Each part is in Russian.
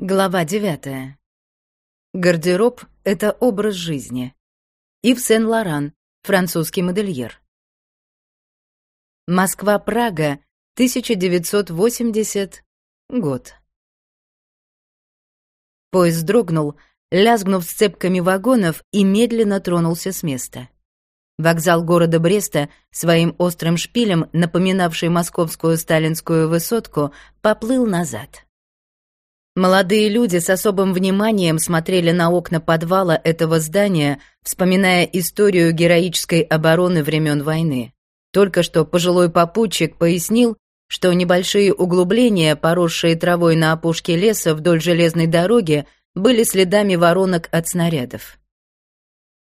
Глава девятая. Гардероб — это образ жизни. Ив Сен-Лоран, французский модельер. Москва-Прага, 1980 год. Поезд дрогнул, лязгнув сцепками вагонов и медленно тронулся с места. Вокзал города Бреста, своим острым шпилем, напоминавший московскую сталинскую высотку, поплыл назад. Молодые люди с особым вниманием смотрели на окна подвала этого здания, вспоминая историю героической обороны времен войны. Только что пожилой попутчик пояснил, что небольшие углубления, поросшие травой на опушке леса вдоль железной дороги, были следами воронок от снарядов.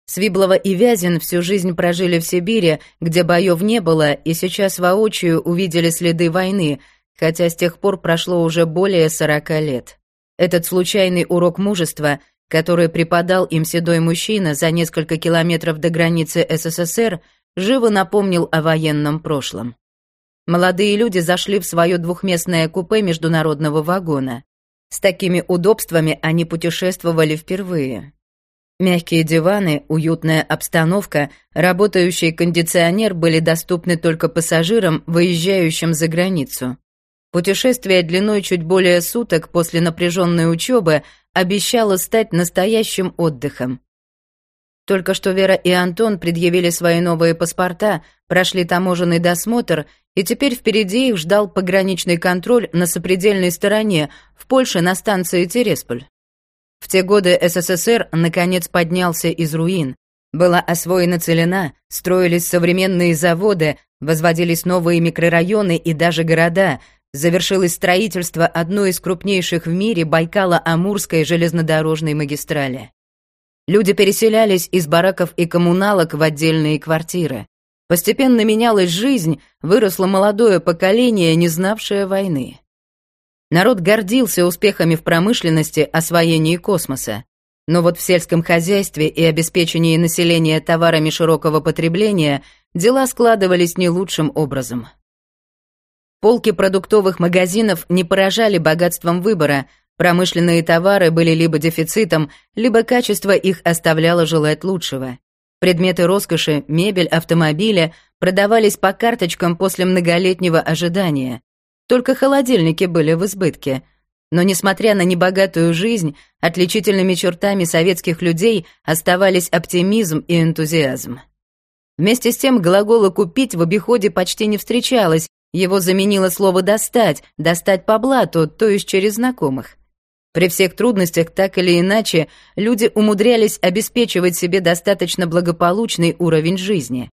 Свиблова и Вязин всю жизнь прожили в Сибири, где боев не было, и сейчас воочию увидели следы войны, хотя с тех пор прошло уже более сорока лет. Этот случайный урок мужества, который преподал им седой мужчина за несколько километров до границы СССР, живо напомнил о военном прошлом. Молодые люди зашли в свое двухместное купе международного вагона. С такими удобствами они путешествовали впервые. Мягкие диваны, уютная обстановка, работающий кондиционер были доступны только пассажирам, выезжающим за границу. Путешествие длиной чуть более суток после напряженной учебы обещало стать настоящим отдыхом. Только что Вера и Антон предъявили свои новые паспорта, прошли таможенный досмотр, и теперь впереди их ждал пограничный контроль на сопредельной стороне, в Польше на станции Тересполь. В те годы СССР наконец поднялся из руин. Была освоена целина, строились современные заводы, возводились новые микрорайоны и даже города, завершилось строительство одной из крупнейших в мире Байкало-Амурской железнодорожной магистрали. Люди переселялись из бараков и коммуналок в отдельные квартиры. Постепенно менялась жизнь, выросло молодое поколение, не знавшее войны. Народ гордился успехами в промышленности, освоении космоса. Но вот в сельском хозяйстве и обеспечении населения товарами широкого потребления дела складывались не лучшим образом. Полки продуктовых магазинов не поражали богатством выбора, промышленные товары были либо дефицитом, либо качество их оставляло желать лучшего. Предметы роскоши, мебель, автомобили продавались по карточкам после многолетнего ожидания. Только холодильники были в избытке. Но несмотря на небогатую жизнь, отличительными чертами советских людей оставались оптимизм и энтузиазм. Вместе с тем глагола «купить» в обиходе почти не встречалось, его заменило слово «достать», «достать по блату», то есть через знакомых. При всех трудностях, так или иначе, люди умудрялись обеспечивать себе достаточно благополучный уровень жизни.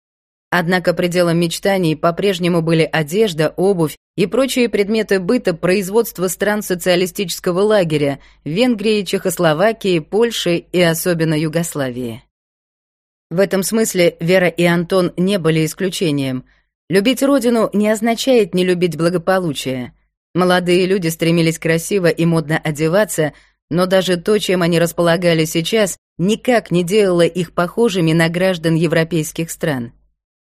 Однако пределом мечтаний по-прежнему были одежда, обувь и прочие предметы быта производства стран социалистического лагеря Венгрии, Чехословакии, Польши и особенно Югославии. В этом смысле Вера и Антон не были исключением – Любить родину не означает не любить благополучие. Молодые люди стремились красиво и модно одеваться, но даже то, чем они располагали сейчас, никак не делало их похожими на граждан европейских стран.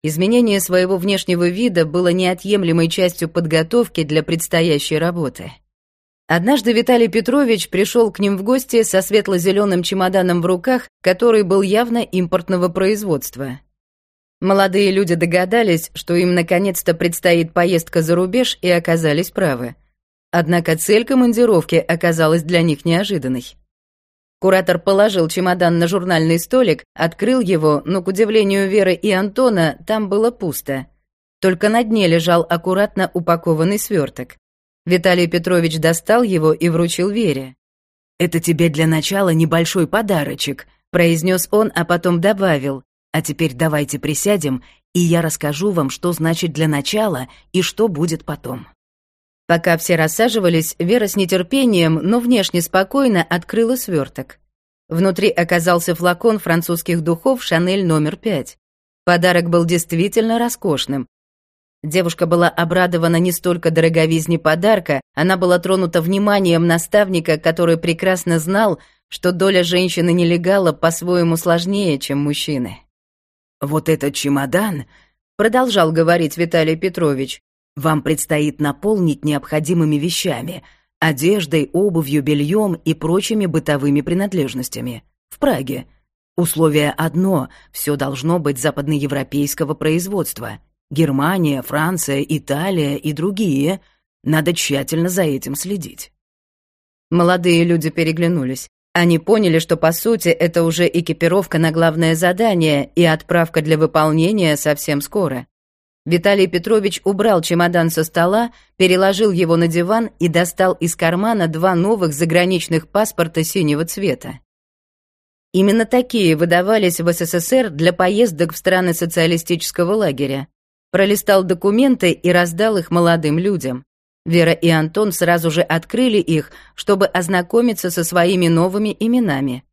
Изменение своего внешнего вида было неотъемлемой частью подготовки для предстоящей работы. Однажды Виталий Петрович пришел к ним в гости со светло-зеленым чемоданом в руках, который был явно импортного производства. Молодые люди догадались, что им наконец-то предстоит поездка за рубеж, и оказались правы. Однако цель командировки оказалась для них неожиданной. Куратор положил чемодан на журнальный столик, открыл его, но, к удивлению Веры и Антона, там было пусто. Только на дне лежал аккуратно упакованный сверток. Виталий Петрович достал его и вручил Вере. «Это тебе для начала небольшой подарочек», — произнес он, а потом добавил. А теперь давайте присядем, и я расскажу вам, что значит для начала и что будет потом». Пока все рассаживались, Вера с нетерпением, но внешне спокойно открыла сверток. Внутри оказался флакон французских духов «Шанель номер пять». Подарок был действительно роскошным. Девушка была обрадована не столько дороговизне подарка, она была тронута вниманием наставника, который прекрасно знал, что доля женщины-нелегала по-своему сложнее, чем мужчины. «Вот этот чемодан», — продолжал говорить Виталий Петрович, «вам предстоит наполнить необходимыми вещами. одеждой, обувью, бельем и прочими бытовыми принадлежностями. В Праге. Условие одно — все должно быть западноевропейского производства. Германия, Франция, Италия и другие. Надо тщательно за этим следить. Молодые люди переглянулись. Они поняли, что по сути это уже экипировка на главное задание и отправка для выполнения совсем скоро. Виталий Петрович убрал чемодан со стола, переложил его на диван и достал из кармана два новых заграничных паспорта синего цвета. Именно такие выдавались в СССР для поездок в страны социалистического лагеря. Пролистал документы и раздал их молодым людям. Вера и Антон сразу же открыли их, чтобы ознакомиться со своими новыми именами.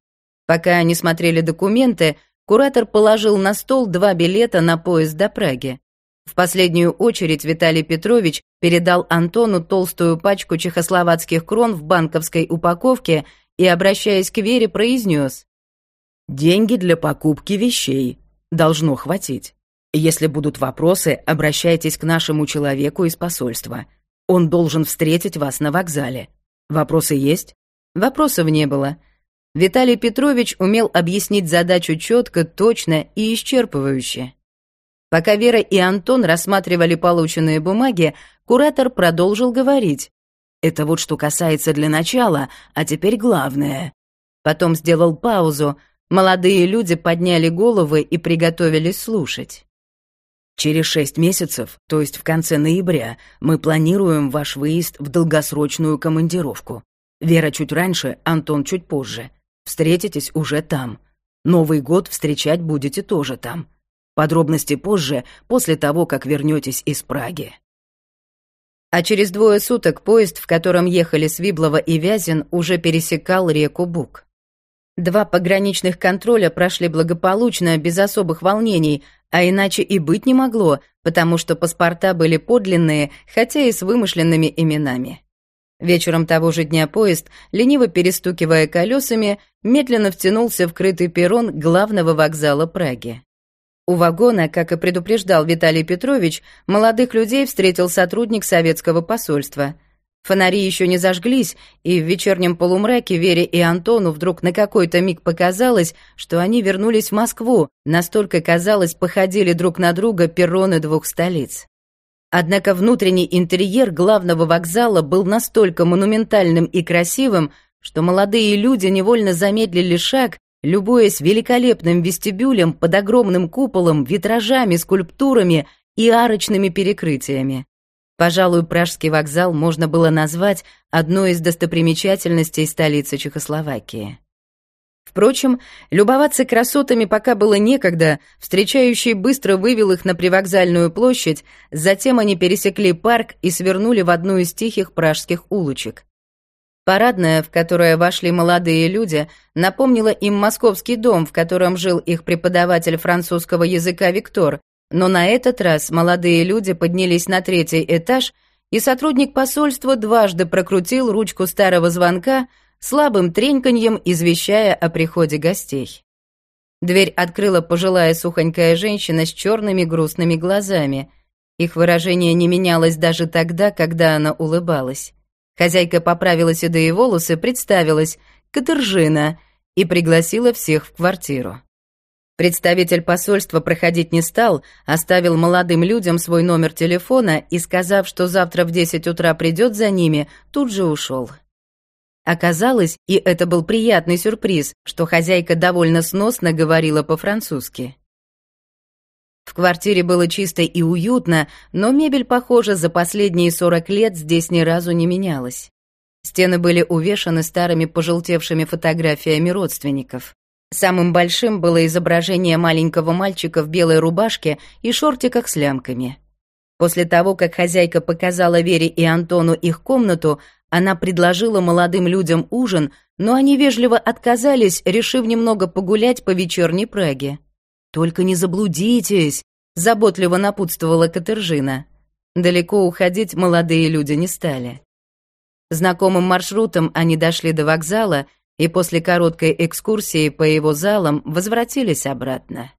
Пока они смотрели документы, куратор положил на стол два билета на поезд до Праги. В последнюю очередь Виталий Петрович передал Антону толстую пачку чехословацких крон в банковской упаковке и, обращаясь к Вере, произнес «Деньги для покупки вещей. Должно хватить. Если будут вопросы, обращайтесь к нашему человеку из посольства. Он должен встретить вас на вокзале. Вопросы есть? Вопросов не было. Виталий Петрович умел объяснить задачу четко, точно и исчерпывающе. Пока Вера и Антон рассматривали полученные бумаги, куратор продолжил говорить. «Это вот что касается для начала, а теперь главное». Потом сделал паузу. Молодые люди подняли головы и приготовились слушать. Через шесть месяцев, то есть в конце ноября, мы планируем ваш выезд в долгосрочную командировку. Вера чуть раньше, Антон чуть позже. Встретитесь уже там. Новый год встречать будете тоже там. Подробности позже, после того, как вернетесь из Праги. А через двое суток поезд, в котором ехали Свиблова и Вязин, уже пересекал реку Бук. Два пограничных контроля прошли благополучно, без особых волнений, а иначе и быть не могло, потому что паспорта были подлинные, хотя и с вымышленными именами. Вечером того же дня поезд, лениво перестукивая колесами, медленно втянулся в крытый перрон главного вокзала Праги. У вагона, как и предупреждал Виталий Петрович, молодых людей встретил сотрудник советского посольства. Фонари еще не зажглись, и в вечернем полумраке Вере и Антону вдруг на какой-то миг показалось, что они вернулись в Москву, настолько, казалось, походили друг на друга перроны двух столиц. Однако внутренний интерьер главного вокзала был настолько монументальным и красивым, что молодые люди невольно замедлили шаг, любуясь великолепным вестибюлем под огромным куполом, витражами, скульптурами и арочными перекрытиями. Пожалуй, Пражский вокзал можно было назвать одной из достопримечательностей столицы Чехословакии. Впрочем, любоваться красотами пока было некогда, встречающий быстро вывел их на привокзальную площадь, затем они пересекли парк и свернули в одну из тихих пражских улочек. Парадная, в которое вошли молодые люди, напомнила им московский дом, в котором жил их преподаватель французского языка Виктор, но на этот раз молодые люди поднялись на третий этаж, и сотрудник посольства дважды прокрутил ручку старого звонка, слабым треньканьем извещая о приходе гостей. Дверь открыла пожилая сухонькая женщина с черными грустными глазами. Их выражение не менялось даже тогда, когда она улыбалась. Хозяйка поправила седые волосы, представилась «Катержина» и пригласила всех в квартиру. Представитель посольства проходить не стал, оставил молодым людям свой номер телефона и, сказав, что завтра в 10 утра придет за ними, тут же ушел. Оказалось, и это был приятный сюрприз, что хозяйка довольно сносно говорила по-французски. В квартире было чисто и уютно, но мебель, похоже, за последние 40 лет здесь ни разу не менялась. Стены были увешаны старыми пожелтевшими фотографиями родственников. Самым большим было изображение маленького мальчика в белой рубашке и шортиках с лямками. После того, как хозяйка показала Вере и Антону их комнату, она предложила молодым людям ужин, но они вежливо отказались, решив немного погулять по вечерней Праге. «Только не заблудитесь», — заботливо напутствовала Катержина. Далеко уходить молодые люди не стали. Знакомым маршрутом они дошли до вокзала и после короткой экскурсии по его залам возвратились обратно.